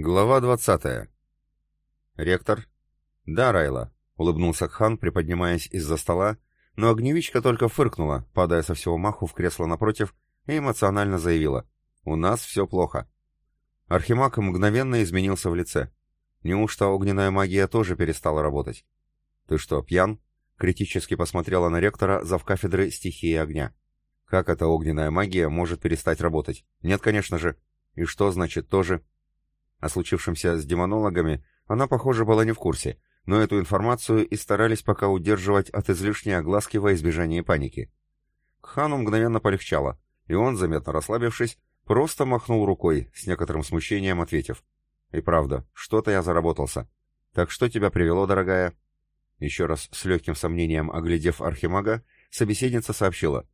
Глава 20. Ректор. Да, Райла, улыбнулся Кхан, приподнимаясь из-за стола, но огневичка только фыркнула, падая со всего маху в кресло напротив, и эмоционально заявила. У нас все плохо. Архимаг мгновенно изменился в лице. Неужто огненная магия тоже перестала работать? Ты что, пьян? Критически посмотрела на ректора завкафедры стихии огня. Как эта огненная магия может перестать работать? Нет, конечно же. И что значит тоже? О случившемся с демонологами она, похоже, была не в курсе, но эту информацию и старались пока удерживать от излишней огласки во избежание паники. К хану мгновенно полегчало, и он, заметно расслабившись, просто махнул рукой, с некоторым смущением ответив. «И правда, что-то я заработался. Так что тебя привело, дорогая?» Еще раз с легким сомнением оглядев архимага, собеседница сообщила.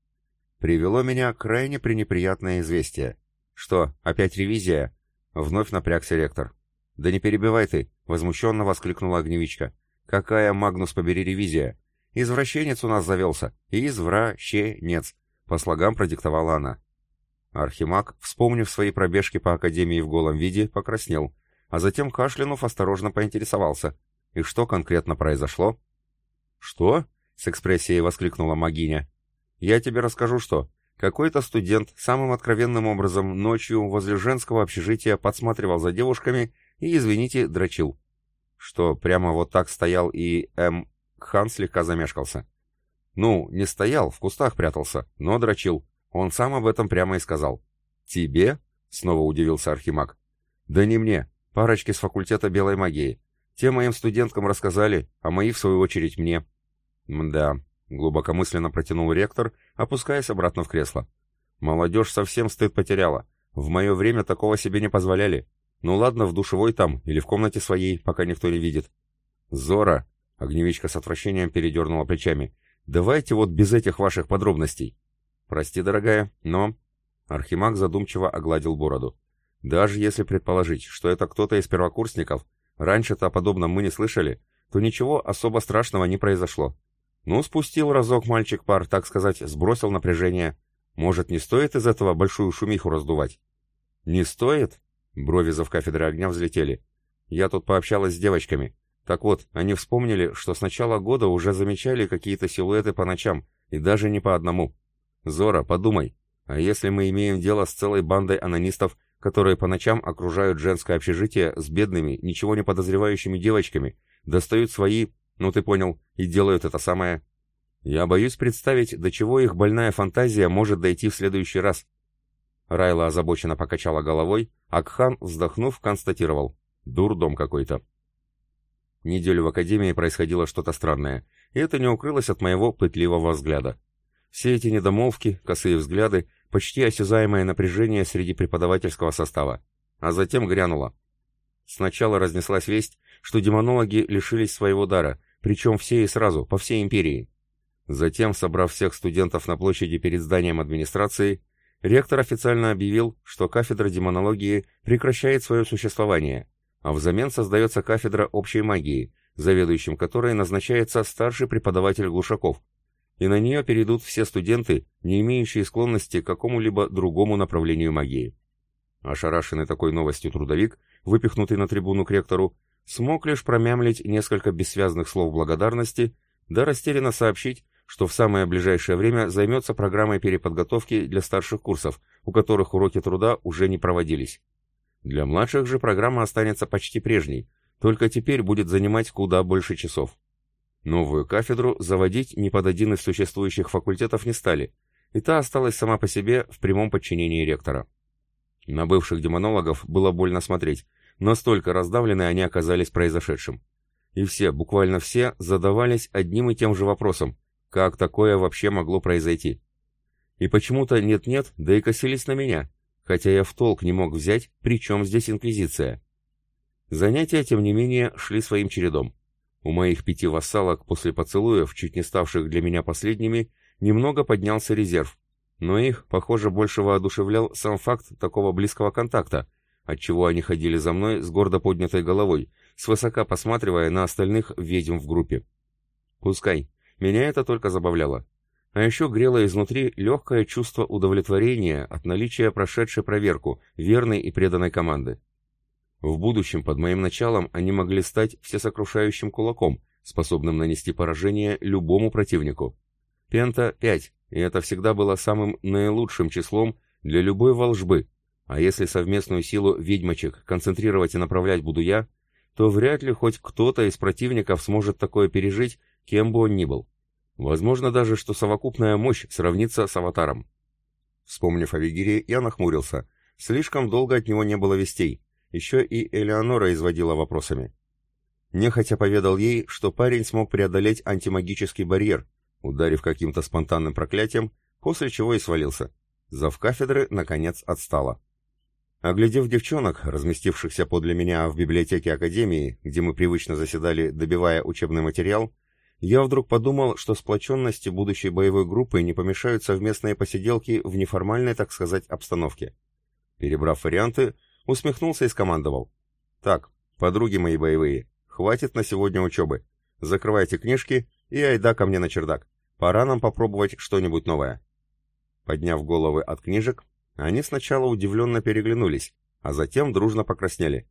«Привело меня крайне пренеприятное известие. Что, опять ревизия?» Вновь напрягся ректор. «Да не перебивай ты!» — возмущенно воскликнула огневичка. «Какая, Магнус, побери, ревизия? Извращенец у нас завелся. Извращенец!» — по слогам продиктовала она. Архимаг, вспомнив свои пробежки по Академии в голом виде, покраснел, а затем, кашлянув, осторожно поинтересовался. «И что конкретно произошло?» «Что?» — с экспрессией воскликнула магиня. «Я тебе расскажу, что. Какой-то студент самым откровенным образом ночью возле женского общежития подсматривал за девушками и, извините, дрочил. Что, прямо вот так стоял и М. Хан слегка замешкался. Ну, не стоял, в кустах прятался, но дрочил. Он сам об этом прямо и сказал. «Тебе?» — снова удивился Архимаг. «Да не мне, парочки с факультета белой магии. Те моим студенткам рассказали, а мои, в свою очередь, мне». «Мда, Глубокомысленно протянул ректор, опускаясь обратно в кресло. Молодежь совсем стыд потеряла. В мое время такого себе не позволяли. Ну ладно, в душевой там или в комнате своей, пока никто не видит. Зора, огневичка с отвращением передернула плечами. Давайте вот без этих ваших подробностей. Прости, дорогая, но... Архимаг задумчиво огладил бороду. Даже если предположить, что это кто-то из первокурсников, раньше-то о подобном мы не слышали, то ничего особо страшного не произошло. Ну, спустил разок мальчик пар, так сказать, сбросил напряжение. Может, не стоит из этого большую шумиху раздувать? Не стоит? Брови за кафедры огня взлетели. Я тут пообщалась с девочками. Так вот, они вспомнили, что с начала года уже замечали какие-то силуэты по ночам, и даже не по одному. Зора, подумай, а если мы имеем дело с целой бандой анонистов, которые по ночам окружают женское общежитие с бедными, ничего не подозревающими девочками, достают свои ну ты понял, и делают это самое. Я боюсь представить, до чего их больная фантазия может дойти в следующий раз. Райла озабоченно покачала головой, а Кхан, вздохнув, констатировал. Дурдом какой-то. Неделю в Академии происходило что-то странное, и это не укрылось от моего пытливого взгляда. Все эти недомолвки, косые взгляды, почти осязаемое напряжение среди преподавательского состава. А затем грянуло. Сначала разнеслась весть, что демонологи лишились своего дара, причем все и сразу, по всей империи. Затем, собрав всех студентов на площади перед зданием администрации, ректор официально объявил, что кафедра демонологии прекращает свое существование, а взамен создается кафедра общей магии, заведующим которой назначается старший преподаватель Глушаков, и на нее перейдут все студенты, не имеющие склонности к какому-либо другому направлению магии. Ошарашенный такой новостью трудовик, выпихнутый на трибуну к ректору, смог лишь промямлить несколько бессвязных слов благодарности, да растерянно сообщить, что в самое ближайшее время займется программой переподготовки для старших курсов, у которых уроки труда уже не проводились. Для младших же программа останется почти прежней, только теперь будет занимать куда больше часов. Новую кафедру заводить ни под один из существующих факультетов не стали, и та осталась сама по себе в прямом подчинении ректора. На бывших демонологов было больно смотреть, Настолько раздавлены они оказались произошедшим. И все, буквально все, задавались одним и тем же вопросом, как такое вообще могло произойти. И почему-то нет-нет, да и косились на меня, хотя я в толк не мог взять, при чем здесь Инквизиция. Занятия, тем не менее, шли своим чередом. У моих пяти вассалок после поцелуев, чуть не ставших для меня последними, немного поднялся резерв, но их, похоже, больше воодушевлял сам факт такого близкого контакта, отчего они ходили за мной с гордо поднятой головой, свысока посматривая на остальных ведьм в группе. Пускай. Меня это только забавляло. А еще грело изнутри легкое чувство удовлетворения от наличия прошедшей проверку верной и преданной команды. В будущем под моим началом они могли стать всесокрушающим кулаком, способным нанести поражение любому противнику. Пента — 5, и это всегда было самым наилучшим числом для любой волжбы, а если совместную силу ведьмочек концентрировать и направлять буду я, то вряд ли хоть кто-то из противников сможет такое пережить, кем бы он ни был. Возможно даже, что совокупная мощь сравнится с аватаром. Вспомнив о Вигире, я нахмурился. Слишком долго от него не было вестей. Еще и Элеонора изводила вопросами. Нехотя поведал ей, что парень смог преодолеть антимагический барьер, ударив каким-то спонтанным проклятием, после чего и свалился. Зав кафедры, наконец, отстала. Оглядев девчонок, разместившихся подле меня в библиотеке Академии, где мы привычно заседали, добивая учебный материал, я вдруг подумал, что сплоченности будущей боевой группы не помешают совместные посиделки в неформальной, так сказать, обстановке. Перебрав варианты, усмехнулся и скомандовал. «Так, подруги мои боевые, хватит на сегодня учебы. Закрывайте книжки и айда ко мне на чердак. Пора нам попробовать что-нибудь новое». Подняв головы от книжек, они сначала удивленно переглянулись, а затем дружно покраснели.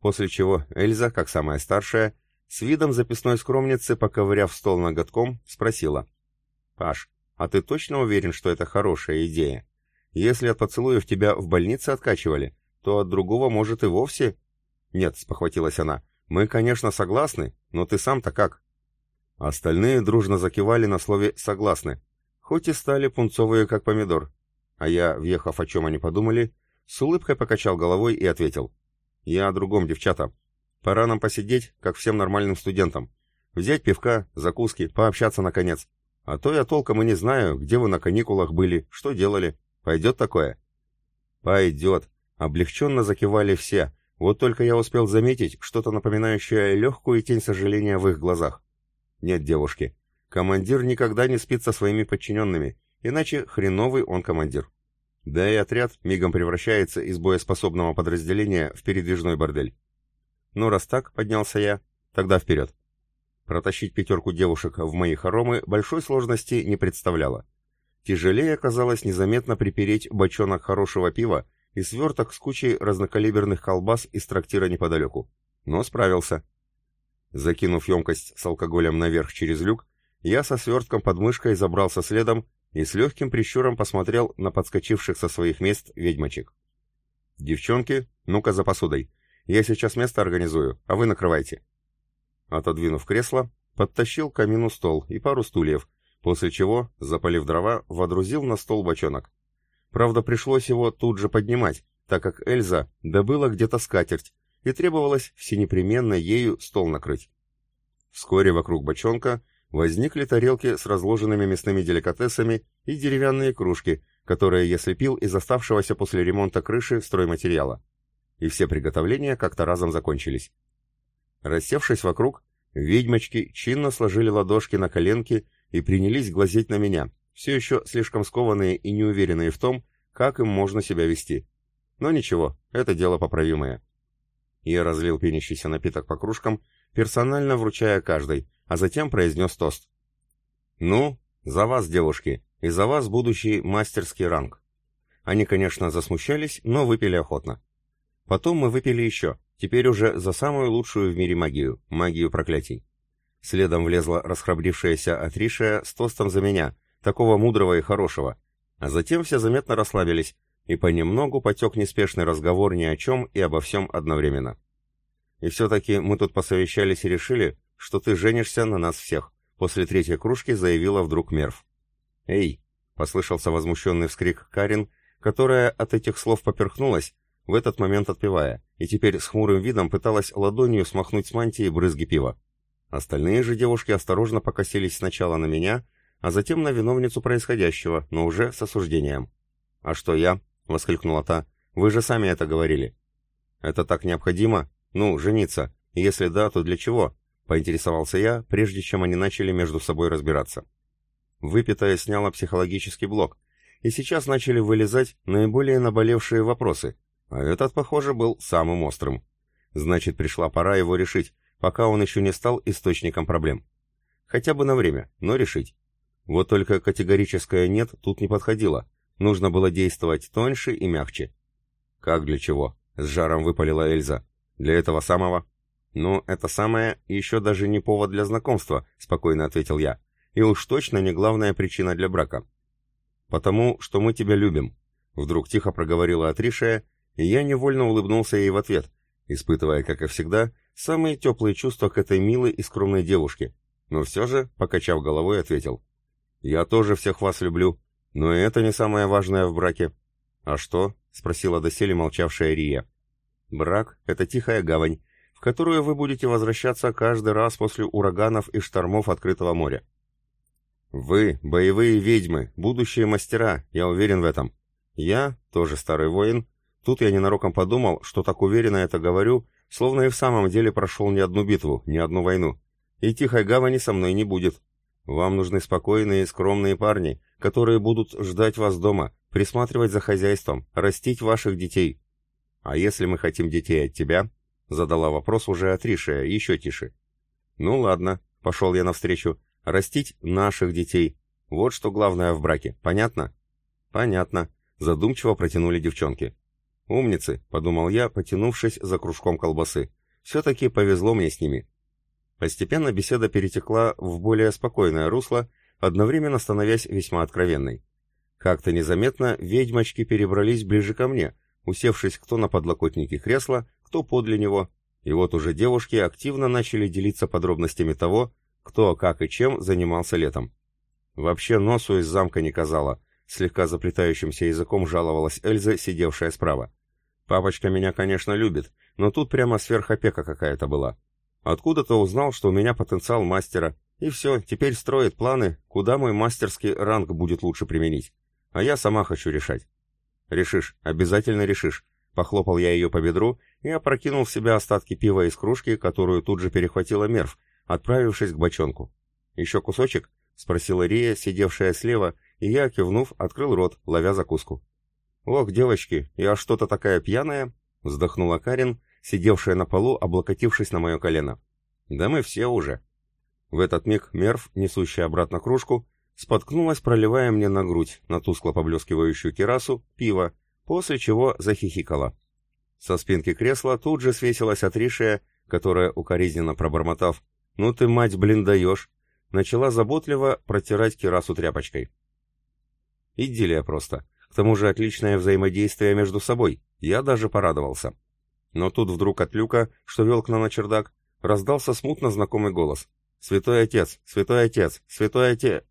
После чего Эльза, как самая старшая, с видом записной скромницы, поковыряв стол ноготком, спросила. «Паш, а ты точно уверен, что это хорошая идея? Если от поцелуев тебя в больнице откачивали, то от другого, может, и вовсе...» «Нет», — спохватилась она, — «мы, конечно, согласны, но ты сам-то как?» Остальные дружно закивали на слове «согласны», хоть и стали пунцовые, как помидор. А я, въехав, о чем они подумали, с улыбкой покачал головой и ответил. «Я о другом, девчата. Пора нам посидеть, как всем нормальным студентам. Взять пивка, закуски, пообщаться наконец. А то я толком и не знаю, где вы на каникулах были, что делали. Пойдет такое?» «Пойдет», — облегченно закивали все. Вот только я успел заметить что-то напоминающее легкую тень сожаления в их глазах. «Нет, девушки, командир никогда не спит со своими подчиненными, иначе хреновый он командир». Да и отряд мигом превращается из боеспособного подразделения в передвижной бордель. Ну, раз так, поднялся я, тогда вперед. Протащить пятерку девушек в мои хоромы большой сложности не представляло. Тяжелее оказалось незаметно припереть бочонок хорошего пива и сверток с кучей разнокалиберных колбас из трактира неподалеку. Но справился. Закинув емкость с алкоголем наверх через люк, я со свертком под мышкой забрался следом и с легким прищуром посмотрел на подскочивших со своих мест ведьмочек. «Девчонки, ну-ка за посудой. Я сейчас место организую, а вы накрывайте». Отодвинув кресло, подтащил к камину стол и пару стульев, после чего, запалив дрова, водрузил на стол бочонок. Правда, пришлось его тут же поднимать, так как Эльза добыла где-то скатерть, и требовалось всенепременно ею стол накрыть. Вскоре вокруг бочонка возникли тарелки с разложенными мясными деликатесами и деревянные кружки, которые я слепил из оставшегося после ремонта крыши стройматериала и все приготовления как-то разом закончились. Рассевшись вокруг, ведьмочки чинно сложили ладошки на коленки и принялись глазеть на меня, все еще слишком скованные и неуверенные в том, как им можно себя вести. Но ничего, это дело поправимое. Я разлил пенящийся напиток по кружкам, персонально вручая каждой, а затем произнес тост. «Ну, за вас, девушки, и за вас будущий мастерский ранг». Они, конечно, засмущались, но выпили охотно. Потом мы выпили еще, теперь уже за самую лучшую в мире магию, магию проклятий. Следом влезла расхрабрившаяся Атришия с тостом за меня, такого мудрого и хорошего. А затем все заметно расслабились, и понемногу потек неспешный разговор ни о чем и обо всем одновременно. И все-таки мы тут посовещались и решили, что ты женишься на нас всех, после третьей кружки заявила вдруг Мерв. «Эй!» — послышался возмущенный вскрик Карин, которая от этих слов поперхнулась, в этот момент отпивая, и теперь с хмурым видом пыталась ладонью смахнуть с мантии брызги пива. Остальные же девушки осторожно покосились сначала на меня, а затем на виновницу происходящего, но уже с осуждением. «А что я?» — воскликнула та. «Вы же сами это говорили». «Это так необходимо? Ну, жениться. Если да, то для чего?» — поинтересовался я, прежде чем они начали между собой разбираться. Выпитая сняла психологический блок, и сейчас начали вылезать наиболее наболевшие вопросы, а этот, похоже, был самым острым. Значит, пришла пора его решить, пока он еще не стал источником проблем. Хотя бы на время, но решить. Вот только категорическое «нет» тут не подходило. Нужно было действовать тоньше и мягче. «Как для чего?» — с жаром выпалила Эльза. Для этого самого. Ну, это самое еще даже не повод для знакомства, спокойно ответил я. И уж точно не главная причина для брака. Потому что мы тебя любим. Вдруг тихо проговорила Атришия, и я невольно улыбнулся ей в ответ, испытывая, как и всегда, самые теплые чувства к этой милой и скромной девушке. Но все же, покачав головой, ответил. «Я тоже всех вас люблю, но это не самое важное в браке». «А что?» — спросила доселе молчавшая Рия. «Брак — это тихая гавань, в которую вы будете возвращаться каждый раз после ураганов и штормов открытого моря. Вы — боевые ведьмы, будущие мастера, я уверен в этом. Я, тоже старый воин, тут я ненароком подумал, что так уверенно это говорю, словно и в самом деле прошел не одну битву, не одну войну. И тихой гавани со мной не будет. Вам нужны спокойные и скромные парни, которые будут ждать вас дома, присматривать за хозяйством, растить ваших детей. А если мы хотим детей от тебя? Задала вопрос уже Атришия, еще тише. Ну ладно, пошел я навстречу. Растить наших детей. Вот что главное в браке, понятно? Понятно, задумчиво протянули девчонки. «Умницы», — подумал я, потянувшись за кружком колбасы. «Все-таки повезло мне с ними». Постепенно беседа перетекла в более спокойное русло, одновременно становясь весьма откровенной. Как-то незаметно ведьмочки перебрались ближе ко мне, усевшись кто на подлокотнике кресла, кто подле него, и вот уже девушки активно начали делиться подробностями того, кто, как и чем занимался летом. Вообще носу из замка не казала, слегка заплетающимся языком жаловалась Эльза, сидевшая справа. Папочка меня, конечно, любит, но тут прямо сверхопека какая-то была. Откуда-то узнал, что у меня потенциал мастера, и все, теперь строит планы, куда мой мастерский ранг будет лучше применить. А я сама хочу решать. Решишь, обязательно решишь. Похлопал я ее по бедру и опрокинул в себя остатки пива из кружки, которую тут же перехватила Мерв, отправившись к бочонку. «Еще кусочек?» — спросила Рия, сидевшая слева, и я, кивнув, открыл рот, ловя закуску. «Ох, девочки, я что-то такая пьяная!» — вздохнула Карин, сидевшая на полу, облокотившись на мое колено. «Да мы все уже!» В этот миг Мерв, несущая обратно кружку, споткнулась, проливая мне на грудь, на тускло поблескивающую керасу, пиво, после чего захихикала. Со спинки кресла тут же свесилась Атришия, которая, укоризненно пробормотав «Ну ты, мать, блин, даешь!» начала заботливо протирать керасу тряпочкой. Идиллия просто. К тому же отличное взаимодействие между собой. Я даже порадовался. Но тут вдруг от люка, что вел к нам на чердак, раздался смутно знакомый голос. «Святой Отец! Святой Отец! Святой Отец!»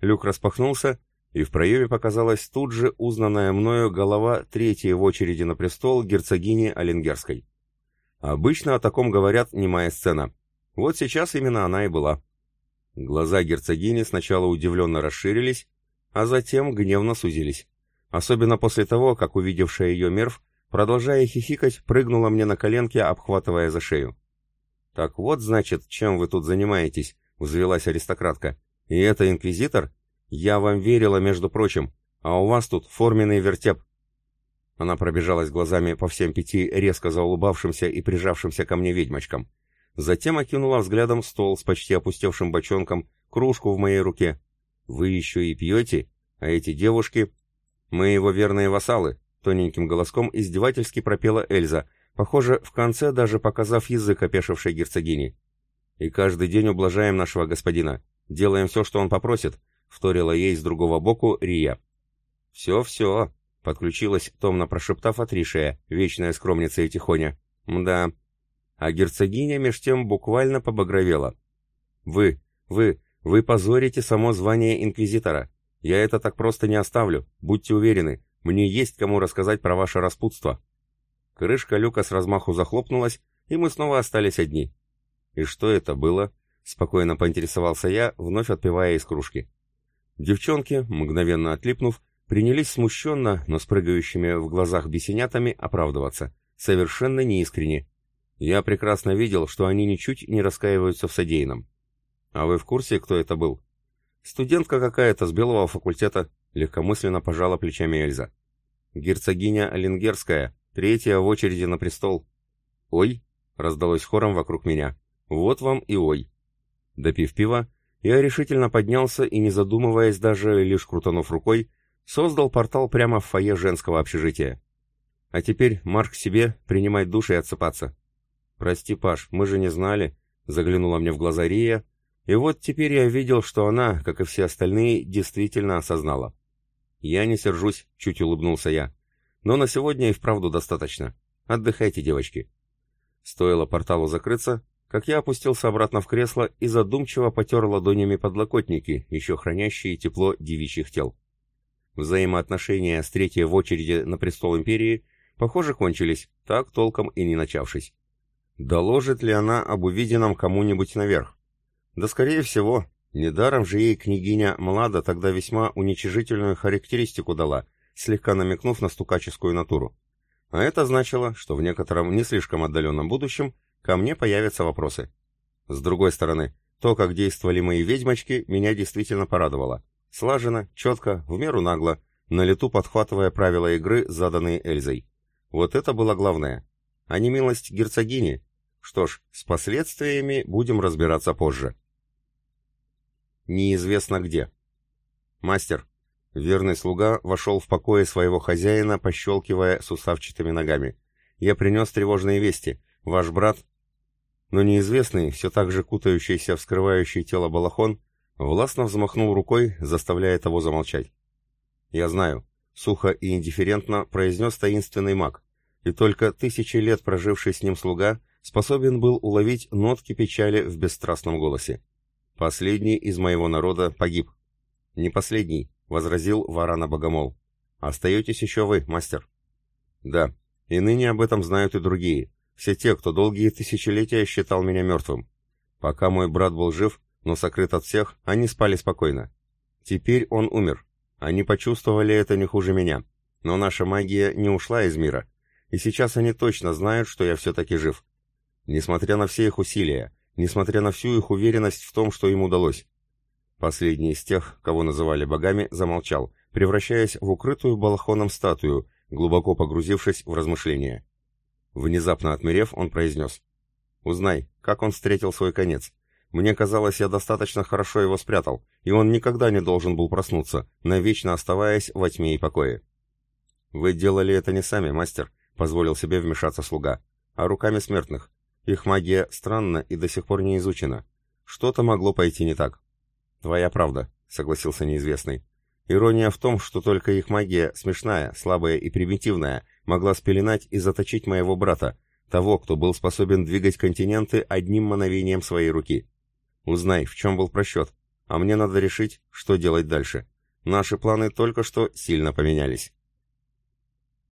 Люк распахнулся, и в проеме показалась тут же узнанная мною голова третьей в очереди на престол герцогини Оленгерской. Обычно о таком говорят немая сцена. Вот сейчас именно она и была. Глаза герцогини сначала удивленно расширились, а затем гневно сузились. Особенно после того, как увидевшая ее мерв, продолжая хихикать, прыгнула мне на коленки, обхватывая за шею. «Так вот, значит, чем вы тут занимаетесь?» — взвелась аристократка. «И это инквизитор? Я вам верила, между прочим, а у вас тут форменный вертеп». Она пробежалась глазами по всем пяти резко заулыбавшимся и прижавшимся ко мне ведьмочкам. Затем окинула взглядом стол с почти опустевшим бочонком, кружку в моей руке. «Вы еще и пьете? А эти девушки...» «Мы его верные вассалы», — тоненьким голоском издевательски пропела Эльза, похоже, в конце даже показав язык опешившей герцогини. «И каждый день ублажаем нашего господина. Делаем все, что он попросит», — вторила ей с другого боку Рия. «Все-все», — подключилась, томно прошептав Атришия, вечная скромница и тихоня. «Мда». А герцогиня меж тем буквально побагровела. «Вы, вы, вы позорите само звание инквизитора. Я это так просто не оставлю, будьте уверены, мне есть кому рассказать про ваше распутство». Крышка люка с размаху захлопнулась, и мы снова остались одни. «И что это было?» — спокойно поинтересовался я, вновь отпивая из кружки. Девчонки, мгновенно отлипнув, принялись смущенно, но с прыгающими в глазах бесенятами оправдываться. Совершенно неискренне. Я прекрасно видел, что они ничуть не раскаиваются в содеянном. «А вы в курсе, кто это был?» «Студентка какая-то с белого факультета», — легкомысленно пожала плечами Эльза. «Герцогиня Оленгерская, третья в очереди на престол». «Ой!» — раздалось хором вокруг меня. «Вот вам и ой!» Допив пива, я решительно поднялся и, не задумываясь даже, лишь крутанув рукой, создал портал прямо в фойе женского общежития. А теперь марш к себе, принимать душ и отсыпаться. «Прости, Паш, мы же не знали», — заглянула мне в глаза Рия, и вот теперь я видел, что она, как и все остальные, действительно осознала. «Я не сержусь», — чуть улыбнулся я. «Но на сегодня и вправду достаточно. Отдыхайте, девочки». Стоило порталу закрыться, как я опустился обратно в кресло и задумчиво потер ладонями подлокотники, еще хранящие тепло девичьих тел. Взаимоотношения с третьей в очереди на престол империи, похоже, кончились, так толком и не начавшись. Доложит ли она об увиденном кому-нибудь наверх? Да скорее всего, недаром же ей княгиня Млада тогда весьма уничижительную характеристику дала, слегка намекнув на стукаческую натуру. А это значило, что в некотором не слишком отдаленном будущем ко мне появятся вопросы. С другой стороны, то, как действовали мои ведьмочки, меня действительно порадовало. Слаженно, четко, в меру нагло, на лету подхватывая правила игры, заданные Эльзой. Вот это было главное. А не милость герцогини. Что ж, с последствиями будем разбираться позже. Неизвестно где. Мастер. Верный слуга вошел в покои своего хозяина, пощелкивая суставчатыми ногами. Я принес тревожные вести. Ваш брат... Но неизвестный, все так же кутающийся в скрывающий тело балахон, Властно взмахнул рукой, заставляя того замолчать. «Я знаю», — сухо и индифферентно произнес таинственный маг, и только тысячи лет проживший с ним слуга способен был уловить нотки печали в бесстрастном голосе. «Последний из моего народа погиб». «Не последний», — возразил Варана Богомол. «Остаетесь еще вы, мастер». «Да, и ныне об этом знают и другие, все те, кто долгие тысячелетия считал меня мертвым. Пока мой брат был жив, но сокрыт от всех, они спали спокойно. Теперь он умер. Они почувствовали это не хуже меня. Но наша магия не ушла из мира, и сейчас они точно знают, что я все-таки жив. Несмотря на все их усилия, несмотря на всю их уверенность в том, что им удалось. Последний из тех, кого называли богами, замолчал, превращаясь в укрытую балахоном статую, глубоко погрузившись в размышления. Внезапно отмерев, он произнес. «Узнай, как он встретил свой конец. Мне казалось, я достаточно хорошо его спрятал, и он никогда не должен был проснуться, навечно оставаясь во тьме и покое. «Вы делали это не сами, мастер», — позволил себе вмешаться слуга, — «а руками смертных. Их магия странна и до сих пор не изучена. Что-то могло пойти не так». «Твоя правда», — согласился неизвестный. «Ирония в том, что только их магия, смешная, слабая и примитивная, могла спеленать и заточить моего брата, того, кто был способен двигать континенты одним мановением своей руки. Узнай, в чем был просчет, а мне надо решить, что делать дальше. Наши планы только что сильно поменялись.